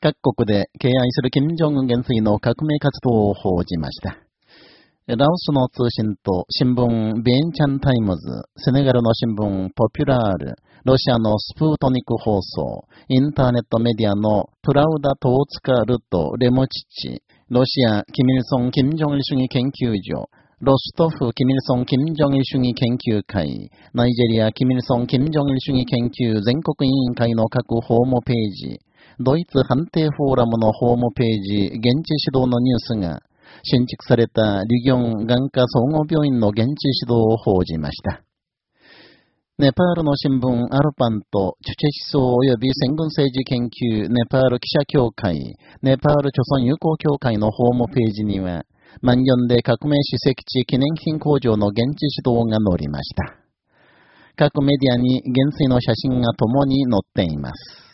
各国で敬愛する金正恩元帥の革命活動を報じました。ラオスの通信と新聞ビエンチャンタイムズ、セネガルの新聞ポピュラール、ロシアのスプートニク放送、インターネットメディアのプラウダ・トーツカ・ルト・レモチチ、ロシア、キムイルソン・キムジョンイル主義研究所、ロストフ・キムイルソン・キムジョンイル主義研究会、ナイジェリア・キムイルソン・キムジョンイル主義研究全国委員会の各ホームページ、ドイツ判定フォーラムのホームページ、現地指導のニュースが、新築されたリギョン眼科総合病院の現地指導を報じました。ネパールの新聞アルパンと、チュチェ思想及び戦軍政治研究ネパール記者協会、ネパール朝鮮友好協会のホームページには、万ンで革命史跡地記念品工場の現地指導が載りました。各メディアに元帥の写真が共に載っています。